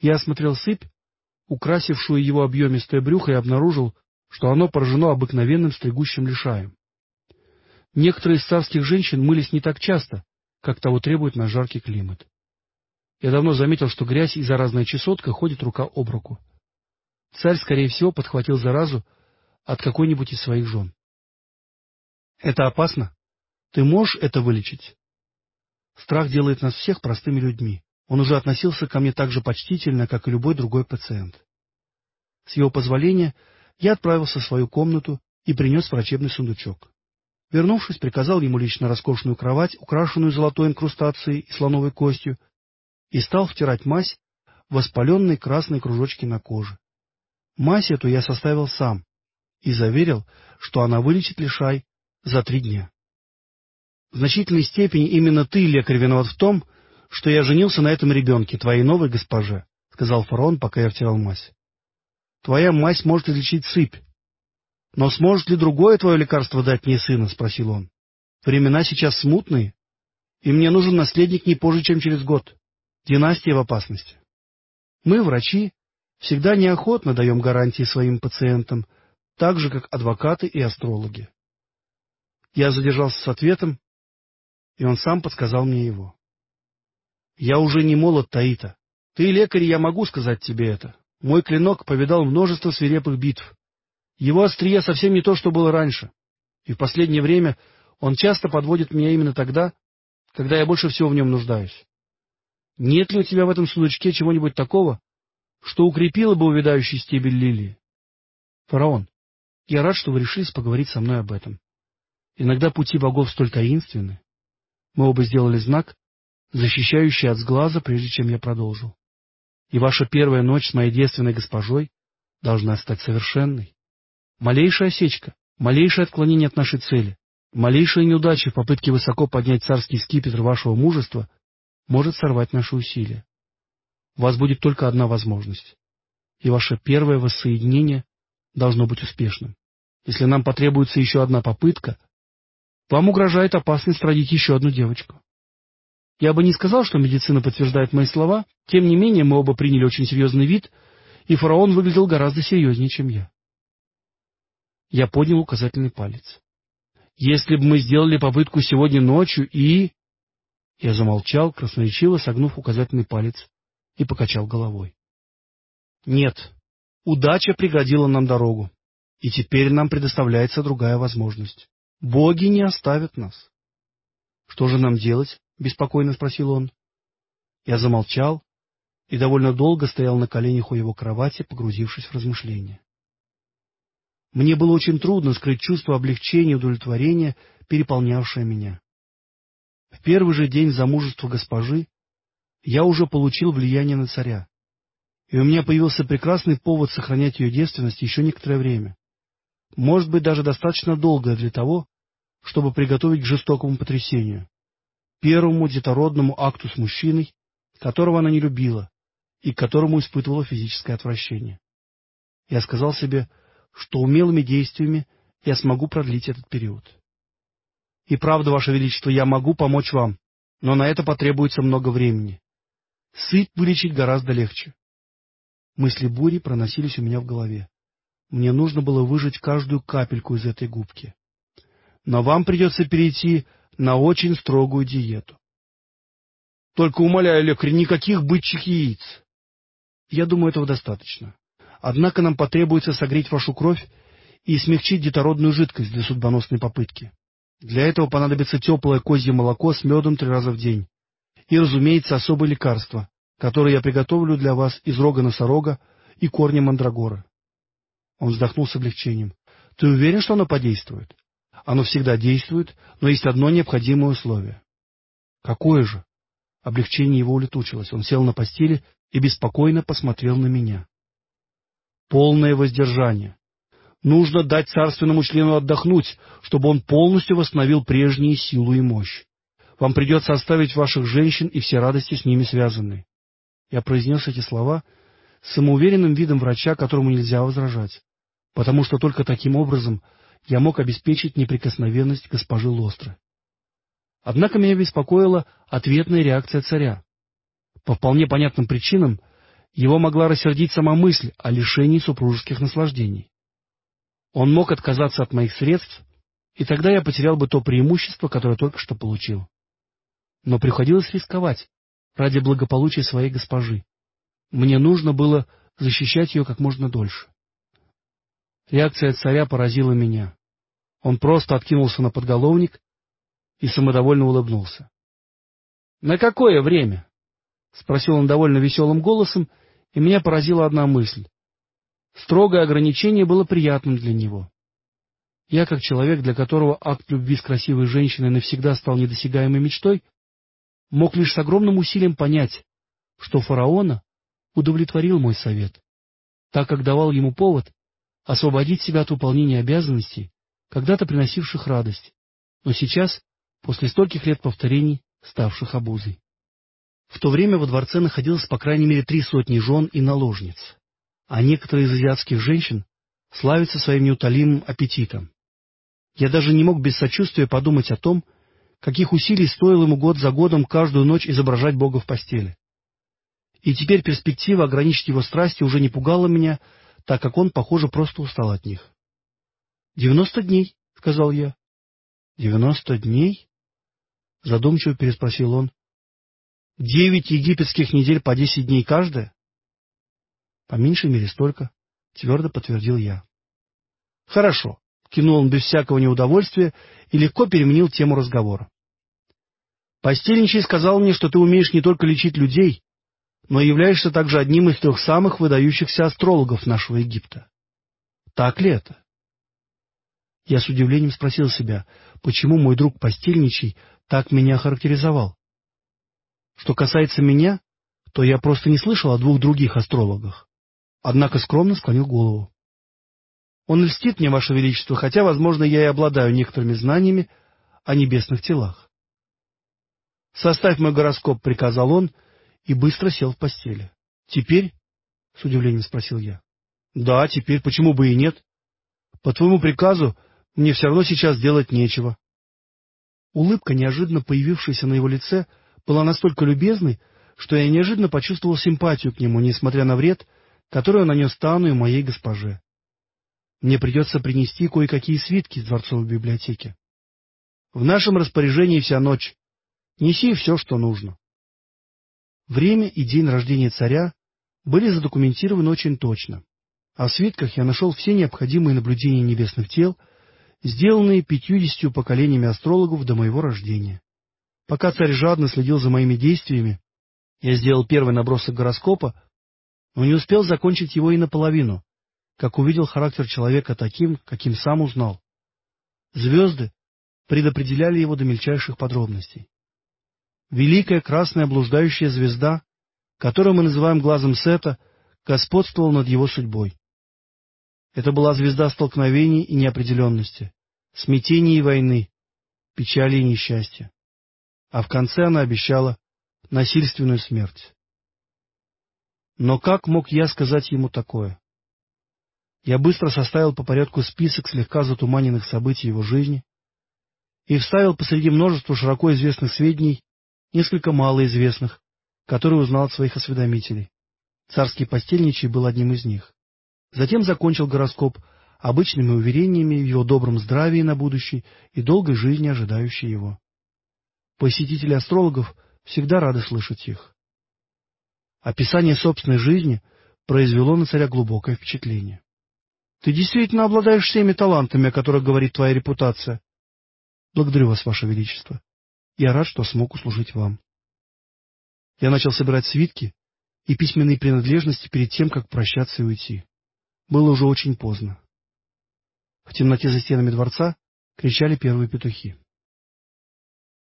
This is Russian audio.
Я осмотрел сыпь, украсившую его объемистое брюхо, и обнаружил, что оно поражено обыкновенным стригущим лишаем. Некоторые из царских женщин мылись не так часто, как того требует наш жаркий климат. Я давно заметил, что грязь и заразная чесотка ходят рука об руку. Царь, скорее всего, подхватил заразу от какой-нибудь из своих жен. Это опасно? Ты можешь это вылечить? Страх делает нас всех простыми людьми. Он уже относился ко мне так же почтительно, как и любой другой пациент. С его позволения я отправился в свою комнату и принес врачебный сундучок. Вернувшись, приказал ему лично роскошную кровать, украшенную золотой инкрустацией и слоновой костью, и стал втирать мазь в воспаленные красные кружочки на коже. Мазь эту я составил сам и заверил, что она вылечит лишай за три дня. В значительной степени именно ты, лекарь, виноват в том, что я женился на этом ребенке, твоей новой госпоже, — сказал фараон, пока я втирал мазь. Твоя мазь может излечить сыпь. Но сможет ли другое твое лекарство дать мне сына? — спросил он. Времена сейчас смутные, и мне нужен наследник не позже, чем через год. Династия в опасности. Мы, врачи, всегда неохотно даем гарантии своим пациентам, так же, как адвокаты и астрологи. Я задержался с ответом, и он сам подсказал мне его. Я уже не молод, Таита. Ты лекарь, я могу сказать тебе это. Мой клинок повидал множество свирепых битв. Его острие совсем не то, что было раньше. И в последнее время он часто подводит меня именно тогда, когда я больше всего в нем нуждаюсь. Нет ли у тебя в этом сундучке чего-нибудь такого, что укрепило бы увядающий стебель лилии? Фараон, я рад, что вы решились поговорить со мной об этом. Иногда пути богов столь таинственны. Мы оба сделали знак, защищающий от сглаза, прежде чем я продолжил. И ваша первая ночь с моей девственной госпожой должна стать совершенной. Малейшая осечка, малейшее отклонение от нашей цели, малейшая неудача в попытке высоко поднять царский скипетр вашего мужества может сорвать наши усилия. У вас будет только одна возможность, и ваше первое воссоединение должно быть успешным. Если нам потребуется еще одна попытка, вам угрожает опасность родить еще одну девочку. Я бы не сказал, что медицина подтверждает мои слова, тем не менее мы оба приняли очень серьезный вид, и фараон выглядел гораздо серьезнее, чем я. Я поднял указательный палец. Если бы мы сделали попытку сегодня ночью и... Я замолчал, красноречиво согнув указательный палец, и покачал головой. Нет, удача преградила нам дорогу, и теперь нам предоставляется другая возможность. Боги не оставят нас. Что же нам делать? — беспокойно спросил он. Я замолчал и довольно долго стоял на коленях у его кровати, погрузившись в размышления. Мне было очень трудно скрыть чувство облегчения и удовлетворения, переполнявшее меня. В первый же день замужества госпожи я уже получил влияние на царя, и у меня появился прекрасный повод сохранять ее девственность еще некоторое время, может быть, даже достаточно долгое для того, чтобы приготовить к жестокому потрясению, первому детородному акту с мужчиной, которого она не любила и к которому испытывала физическое отвращение. Я сказал себе, что умелыми действиями я смогу продлить этот период. И правда, Ваше Величество, я могу помочь вам, но на это потребуется много времени. Сыпь вылечить гораздо легче. Мысли бури проносились у меня в голове. Мне нужно было выжать каждую капельку из этой губки. Но вам придется перейти на очень строгую диету. Только умоляю, лекарь, никаких бычьих яиц. Я думаю, этого достаточно. Однако нам потребуется согреть вашу кровь и смягчить детородную жидкость для судьбоносной попытки. Для этого понадобится теплое козье молоко с медом три раза в день. И, разумеется, особое лекарство, которое я приготовлю для вас из рога носорога и корня мандрагора. Он вздохнул с облегчением. — Ты уверен, что оно подействует? Оно всегда действует, но есть одно необходимое условие. — Какое же? Облегчение его улетучилось. Он сел на постели и беспокойно посмотрел на меня. — Полное воздержание. Нужно дать царственному члену отдохнуть, чтобы он полностью восстановил прежние силу и мощь. Вам придется оставить ваших женщин и все радости с ними связанные. Я произнес эти слова самоуверенным видом врача, которому нельзя возражать, потому что только таким образом я мог обеспечить неприкосновенность госпожи Лостры. Однако меня беспокоила ответная реакция царя. По вполне понятным причинам его могла рассердить сама мысль о лишении супружеских наслаждений. Он мог отказаться от моих средств, и тогда я потерял бы то преимущество, которое только что получил. Но приходилось рисковать ради благополучия своей госпожи. Мне нужно было защищать ее как можно дольше. Реакция царя поразила меня. Он просто откинулся на подголовник и самодовольно улыбнулся. — На какое время? — спросил он довольно веселым голосом, и меня поразила одна мысль. Строгое ограничение было приятным для него. Я, как человек, для которого акт любви с красивой женщиной навсегда стал недосягаемой мечтой, мог лишь с огромным усилием понять, что фараона удовлетворил мой совет, так как давал ему повод освободить себя от выполнения обязанностей, когда-то приносивших радость, но сейчас, после стольких лет повторений, ставших обузой. В то время во дворце находилось по крайней мере три сотни жен и наложниц, а некоторые из азиатских женщин славятся своим неутолимым аппетитом. Я даже не мог без сочувствия подумать о том, каких усилий стоило ему год за годом каждую ночь изображать Бога в постели. И теперь перспектива ограничить его страсти уже не пугала меня, так как он, похоже, просто устал от них. — Девяносто дней, — сказал я. — Девяносто дней? — задумчиво переспросил он. — Девять египетских недель по десять дней каждая? — По меньшей мере столько, — твердо подтвердил я. — Хорошо, — кинул он без всякого неудовольствия и легко переменил тему разговора. — Постельничий сказал мне, что ты умеешь не только лечить людей, но являешься также одним из трех самых выдающихся астрологов нашего Египта. Так ли это? Я с удивлением спросил себя, почему мой друг Постельничий так меня характеризовал. Что касается меня, то я просто не слышал о двух других астрологах, однако скромно склонил голову. Он льстит мне, Ваше Величество, хотя, возможно, я и обладаю некоторыми знаниями о небесных телах. «Составь мой гороскоп», — приказал он, и быстро сел в постели. «Теперь?» — с удивлением спросил я. «Да, теперь. Почему бы и нет? По твоему приказу мне все равно сейчас делать нечего. Улыбка, неожиданно появившаяся на его лице, была настолько любезной, что я неожиданно почувствовал симпатию к нему, несмотря на вред, который он нанес Тану и моей госпоже. Мне придется принести кое-какие свитки из дворцовой библиотеки. В нашем распоряжении вся ночь. Неси все, что нужно. Время и день рождения царя были задокументированы очень точно, в свитках я нашел все необходимые наблюдения небесных тел — сделанные пятьюдесятью поколениями астрологов до моего рождения. Пока царь жадно следил за моими действиями, я сделал первый набросок гороскопа, но не успел закончить его и наполовину, как увидел характер человека таким, каким сам узнал. Звезды предопределяли его до мельчайших подробностей. Великая красная блуждающая звезда, которую мы называем глазом Сета, господствовала над его судьбой. Это была звезда столкновений и неопределенности, смятения и войны, печали и несчастья. А в конце она обещала насильственную смерть. Но как мог я сказать ему такое? Я быстро составил по порядку список слегка затуманенных событий его жизни и вставил посреди множества широко известных сведений несколько малоизвестных, которые узнал от своих осведомителей. Царский постельничий был одним из них. Затем закончил гороскоп обычными уверениями в его добром здравии на будущее и долгой жизни, ожидающей его. Посетители астрологов всегда рады слышать их. Описание собственной жизни произвело на царя глубокое впечатление. — Ты действительно обладаешь всеми талантами, о которых говорит твоя репутация. — Благодарю вас, ваше величество. Я рад, что смог услужить вам. Я начал собирать свитки и письменные принадлежности перед тем, как прощаться и уйти. Было уже очень поздно. В темноте за стенами дворца кричали первые петухи.